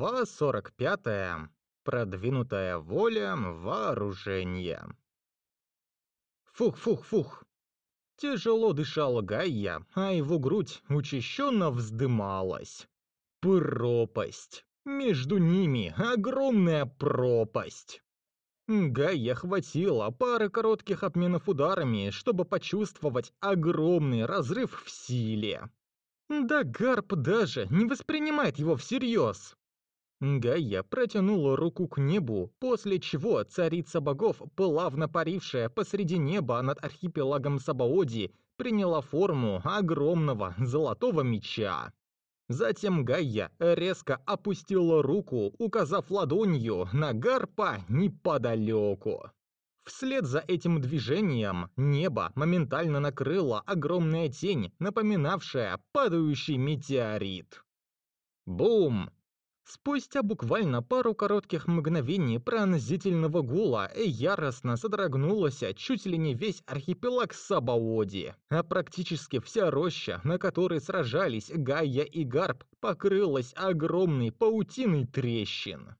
Глава 45. Продвинутая воля вооружения. Фух-фух-фух. Тяжело дышал Гайя, а его грудь учащенно вздымалась. Пропасть. Между ними огромная пропасть. Гайя хватило пары коротких обменов ударами, чтобы почувствовать огромный разрыв в силе. Да Гарп даже не воспринимает его всерьез. Гайя протянула руку к небу, после чего царица богов, плавно парившая посреди неба над архипелагом Сабаоди, приняла форму огромного золотого меча. Затем Гайя резко опустила руку, указав ладонью на Гарпа неподалеку. Вслед за этим движением небо моментально накрыло огромная тень, напоминавшая падающий метеорит. Бум! Спустя буквально пару коротких мгновений пронзительного гула яростно содрогнулась чуть ли не весь архипелаг Сабаоди, а практически вся роща, на которой сражались Гайя и Гарп, покрылась огромной паутиной трещин.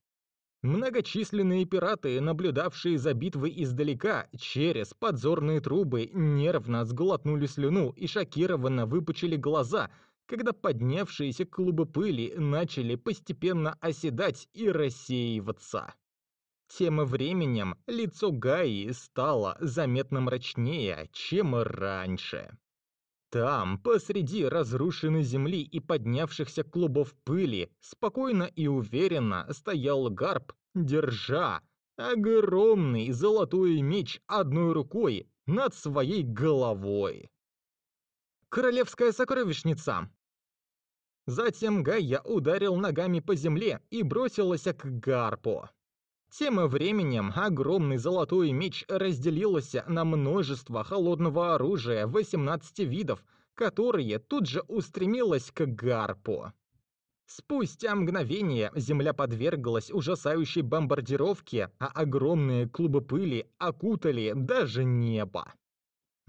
Многочисленные пираты, наблюдавшие за битвой издалека, через подзорные трубы нервно сглотнули слюну и шокированно выпучили глаза, когда поднявшиеся клубы пыли начали постепенно оседать и рассеиваться. Тем временем лицо Гаи стало заметно мрачнее, чем раньше. Там, посреди разрушенной земли и поднявшихся клубов пыли, спокойно и уверенно стоял Гарп, держа огромный золотой меч одной рукой над своей головой. Королевская сокровищница! Затем Гайя ударил ногами по земле и бросилась к Гарпу. Тем временем огромный золотой меч разделился на множество холодного оружия 18 видов, которые тут же устремилось к Гарпу. Спустя мгновение земля подверглась ужасающей бомбардировке, а огромные клубы пыли окутали даже небо.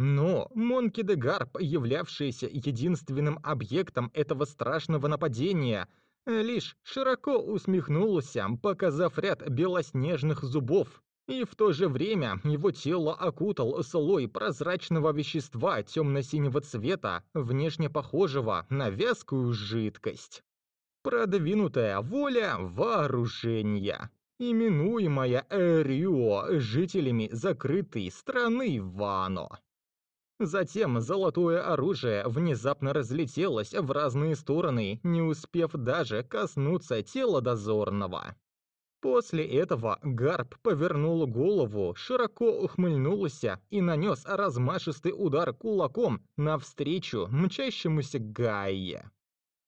Но Монки де Гарп, являвшийся единственным объектом этого страшного нападения, лишь широко усмехнулся, показав ряд белоснежных зубов. И в то же время его тело окутал слой прозрачного вещества темно-синего цвета, внешне похожего на вязкую жидкость. Продвинутая воля вооружения, именуемая Эрио жителями закрытой страны Вано. Затем золотое оружие внезапно разлетелось в разные стороны, не успев даже коснуться тела дозорного. После этого Гарп повернул голову, широко ухмыльнулся и нанес размашистый удар кулаком навстречу мчащемуся Гайе.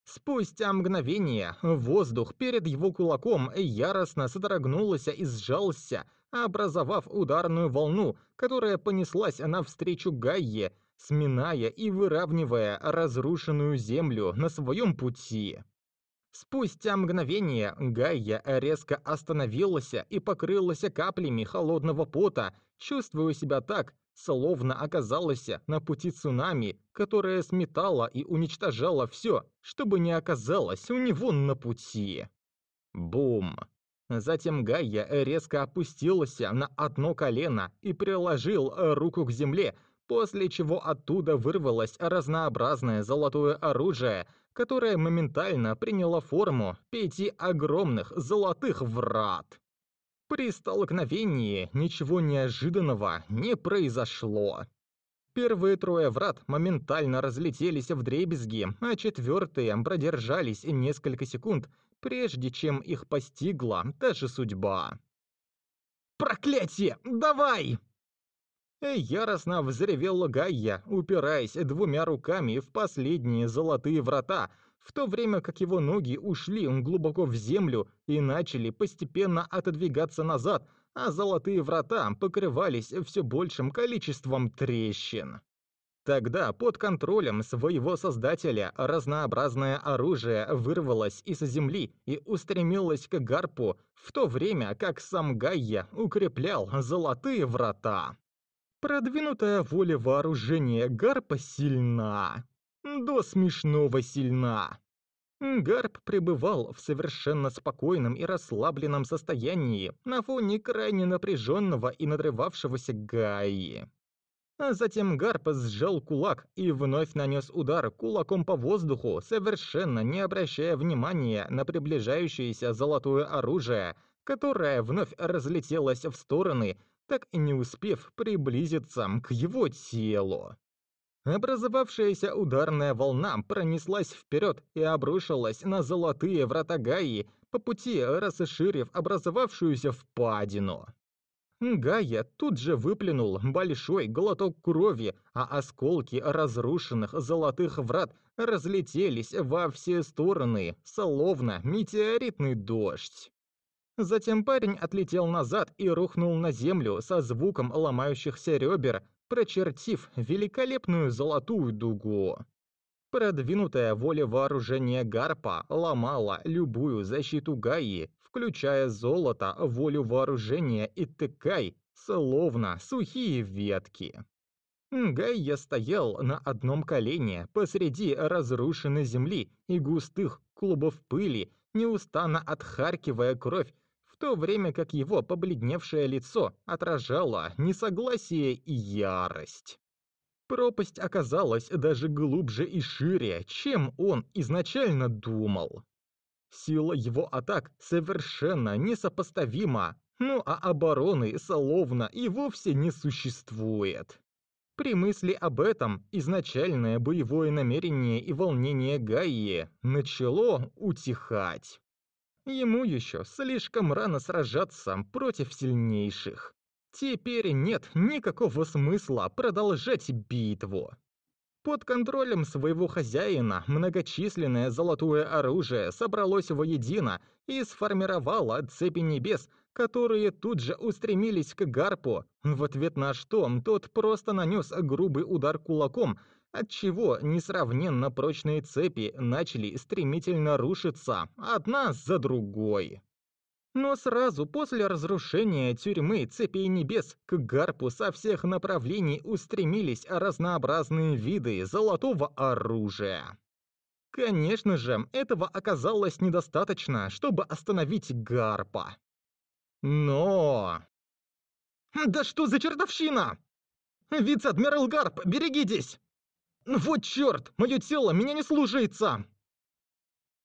Спустя мгновение воздух перед его кулаком яростно содрогнулся и сжался, образовав ударную волну, которая понеслась навстречу Гайе, сминая и выравнивая разрушенную землю на своем пути. Спустя мгновение Гайя резко остановилась и покрылась каплями холодного пота, чувствуя себя так, словно оказалась на пути цунами, которое сметало и уничтожало все, чтобы не оказалось у него на пути. Бум! Затем Гайя резко опустилась на одно колено и приложил руку к земле, после чего оттуда вырвалось разнообразное золотое оружие, которое моментально приняло форму пяти огромных золотых врат. При столкновении ничего неожиданного не произошло. Первые трое врат моментально разлетелись в дребезги, а четвертые продержались несколько секунд, прежде чем их постигла та же судьба. «Проклятие! Давай!» Яростно взревел Гайя, упираясь двумя руками в последние золотые врата, в то время как его ноги ушли глубоко в землю и начали постепенно отодвигаться назад, а золотые врата покрывались все большим количеством трещин. Тогда под контролем своего создателя разнообразное оружие вырвалось из земли и устремилось к гарпу, в то время как сам Гайя укреплял золотые врата. Продвинутая воля вооружения гарпа сильна до смешного сильна. Гарп пребывал в совершенно спокойном и расслабленном состоянии на фоне крайне напряженного и надрывавшегося Гаи. А затем Гарп сжал кулак и вновь нанес удар кулаком по воздуху, совершенно не обращая внимания на приближающееся золотое оружие, которое вновь разлетелось в стороны, так и не успев приблизиться к его телу. Образовавшаяся ударная волна пронеслась вперед и обрушилась на золотые врата Гаи, по пути расширив образовавшуюся впадину. Гая тут же выплюнул большой глоток крови, а осколки разрушенных золотых врат разлетелись во все стороны, словно метеоритный дождь. Затем парень отлетел назад и рухнул на землю со звуком ломающихся ребер, прочертив великолепную золотую дугу. Продвинутая воля вооружения Гарпа ломала любую защиту Гаи, включая золото, волю вооружения и тыкай, словно сухие ветки. Гайя стоял на одном колене посреди разрушенной земли и густых клубов пыли, неустанно отхаркивая кровь то время как его побледневшее лицо отражало несогласие и ярость. Пропасть оказалась даже глубже и шире, чем он изначально думал. Сила его атак совершенно несопоставима, ну а обороны словно и вовсе не существует. При мысли об этом изначальное боевое намерение и волнение Гаи начало утихать. Ему еще слишком рано сражаться против сильнейших. Теперь нет никакого смысла продолжать битву. Под контролем своего хозяина многочисленное золотое оружие собралось воедино и сформировало цепи небес, которые тут же устремились к Гарпу, в ответ на что тот просто нанес грубый удар кулаком, отчего несравненно прочные цепи начали стремительно рушиться одна за другой. Но сразу после разрушения тюрьмы цепей небес к гарпу со всех направлений устремились разнообразные виды золотого оружия. Конечно же, этого оказалось недостаточно, чтобы остановить гарпа. Но... «Да что за чертовщина! Вице-адмирал Гарп, берегитесь!» «Вот чёрт! Моё тело меня не слушается!»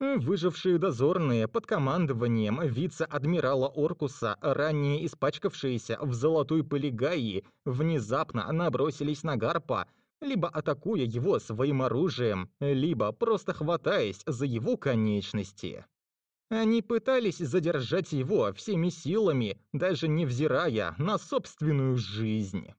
Выжившие дозорные под командованием вице-адмирала Оркуса, ранее испачкавшиеся в золотой пыли внезапно набросились на Гарпа, либо атакуя его своим оружием, либо просто хватаясь за его конечности. Они пытались задержать его всеми силами, даже невзирая на собственную жизнь.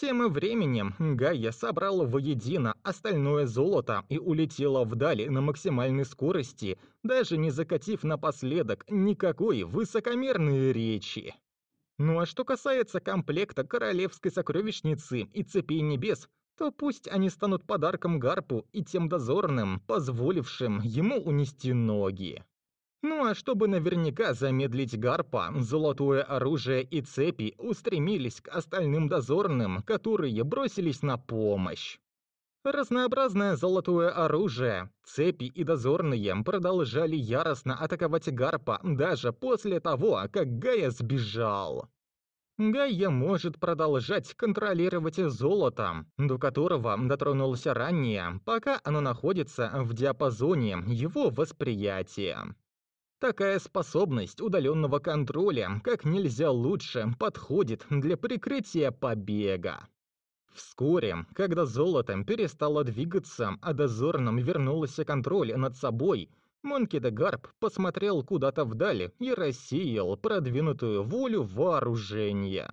Тем временем Гайя собрала воедино остальное золото и улетела вдали на максимальной скорости, даже не закатив напоследок никакой высокомерной речи. Ну а что касается комплекта королевской сокровищницы и цепей небес, то пусть они станут подарком Гарпу и тем дозорным, позволившим ему унести ноги. Ну а чтобы наверняка замедлить Гарпа, золотое оружие и цепи устремились к остальным дозорным, которые бросились на помощь. Разнообразное золотое оружие, цепи и дозорные продолжали яростно атаковать Гарпа даже после того, как Гая сбежал. Гайя может продолжать контролировать золото, до которого дотронулся ранее, пока оно находится в диапазоне его восприятия. Такая способность удаленного контроля как нельзя лучше подходит для прикрытия побега. Вскоре, когда золотом перестало двигаться, а дозорным вернулся контроль над собой, Монки де Гарп посмотрел куда-то вдали и рассеял продвинутую волю вооружения.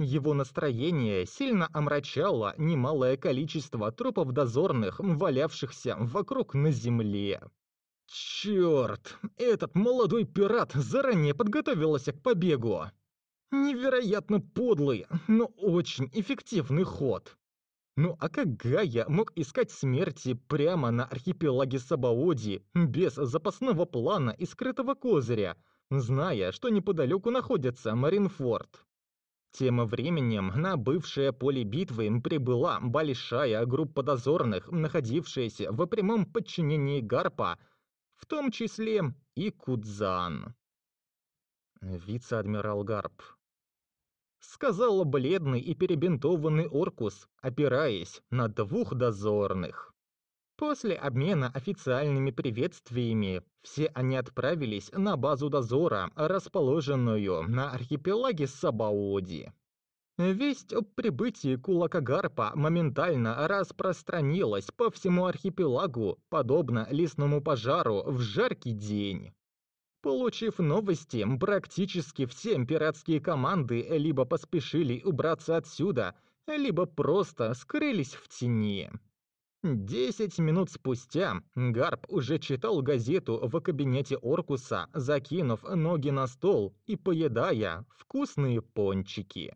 Его настроение сильно омрачало немалое количество трупов дозорных, валявшихся вокруг на земле. Чёрт, этот молодой пират заранее подготовился к побегу. Невероятно подлый, но очень эффективный ход. Ну а как Гая мог искать смерти прямо на архипелаге Сабаоди, без запасного плана и скрытого козыря, зная, что неподалеку находится Маринфорд? Тем временем на бывшее поле битвы прибыла большая группа дозорных, находившаяся в прямом подчинении Гарпа, в том числе и Кудзан. Вице-адмирал Гарп. Сказал бледный и перебинтованный Оркус, опираясь на двух дозорных. После обмена официальными приветствиями, все они отправились на базу дозора, расположенную на архипелаге Сабаоди. Весть об прибытии Кулакагарпа моментально распространилась по всему архипелагу, подобно лесному пожару в жаркий день. Получив новости, практически все пиратские команды либо поспешили убраться отсюда, либо просто скрылись в тени. Десять минут спустя Гарп уже читал газету в кабинете Оркуса, закинув ноги на стол и поедая вкусные пончики.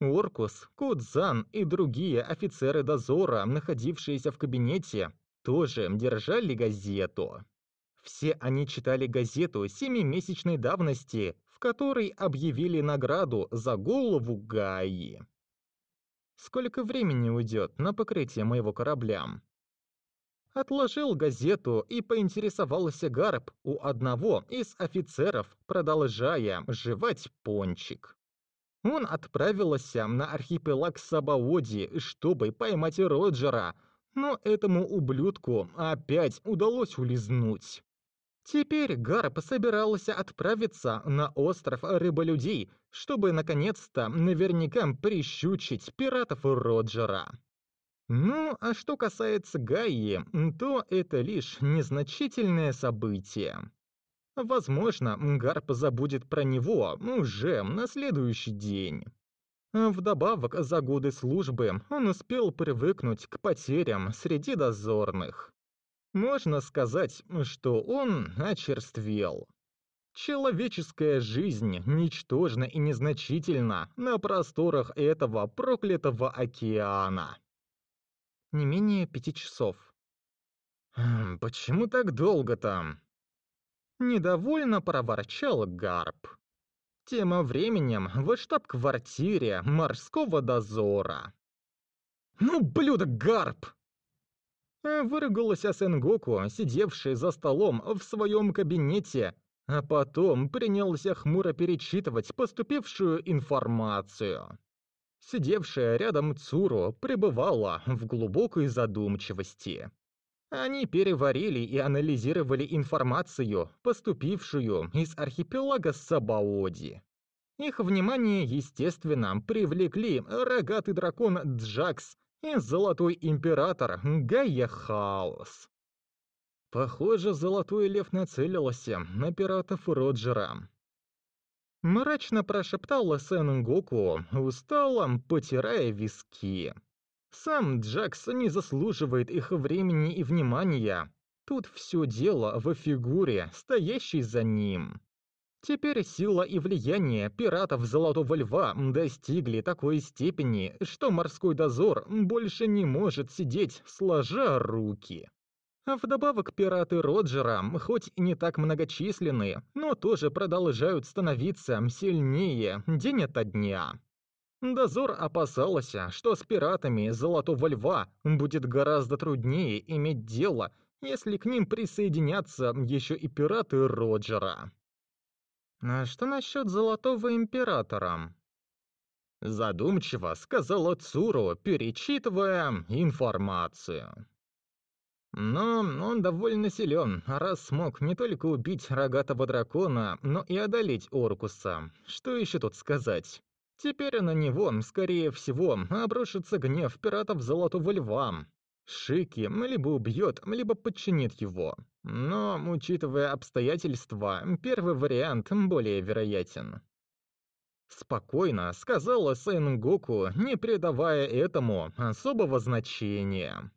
Оркус, Кудзан и другие офицеры дозора, находившиеся в кабинете, тоже держали газету. Все они читали газету семимесячной давности, в которой объявили награду за голову Гаи. Сколько времени уйдет на покрытие моего корабля? Отложил газету и поинтересовался Гарп у одного из офицеров, продолжая жевать пончик. Он отправился на архипелаг Сабаоди, чтобы поймать Роджера, но этому ублюдку опять удалось улизнуть. Теперь Гарп собирался отправиться на остров Рыболюдей, чтобы наконец-то наверняка прищучить пиратов Роджера. Ну, а что касается Гаи, то это лишь незначительное событие. Возможно, Гарп забудет про него уже на следующий день. Вдобавок, за годы службы он успел привыкнуть к потерям среди дозорных. Можно сказать, что он очерствел. Человеческая жизнь ничтожна и незначительна на просторах этого проклятого океана. Не менее пяти часов. Хм, «Почему так долго там?» Недовольно проворчал Гарп. Тем временем в штаб-квартире морского дозора. «Ну, блюдок, Гарп!» Выругался Сенгоку, сидевший за столом в своем кабинете, а потом принялся хмуро перечитывать поступившую информацию. Сидевшая рядом Цуру пребывала в глубокой задумчивости. Они переварили и анализировали информацию, поступившую из архипелага Сабаоди. Их внимание, естественно, привлекли рогатый дракон Джакс и Золотой Император Гайя Хаос. Похоже, Золотой Лев нацелился на пиратов Роджера. Мрачно прошептал Сэн Гоку, устало потирая виски. Сам Джакс не заслуживает их времени и внимания. Тут все дело в фигуре, стоящей за ним. Теперь сила и влияние пиратов Золотого Льва достигли такой степени, что морской дозор больше не может сидеть сложа руки. А вдобавок пираты Роджера, хоть и не так многочисленные, но тоже продолжают становиться сильнее день ото дня. Дозор опасался, что с пиратами Золотого Льва будет гораздо труднее иметь дело, если к ним присоединятся еще и пираты Роджера. «А что насчет Золотого Императора?» Задумчиво сказала Цуру, перечитывая информацию. Но он довольно силен, раз смог не только убить рогатого дракона, но и одолеть Оркуса. Что еще тут сказать? Теперь на него, скорее всего, обрушится гнев пиратов Золотого Льва. Шики либо убьет, либо подчинит его. Но, учитывая обстоятельства, первый вариант более вероятен. Спокойно сказала Сэнгоку, не придавая этому особого значения.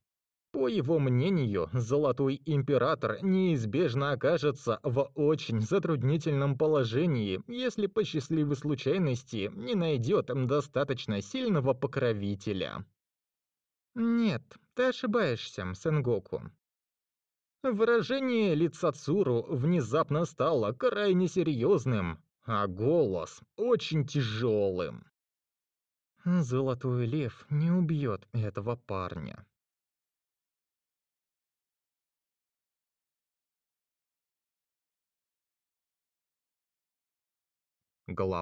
По его мнению, Золотой Император неизбежно окажется в очень затруднительном положении, если по счастливой случайности не найдет достаточно сильного покровителя. Нет, ты ошибаешься, Сенгоку. Выражение лица Цуру внезапно стало крайне серьезным, а голос очень тяжелым. Золотой лев не убьет этого парня. Голова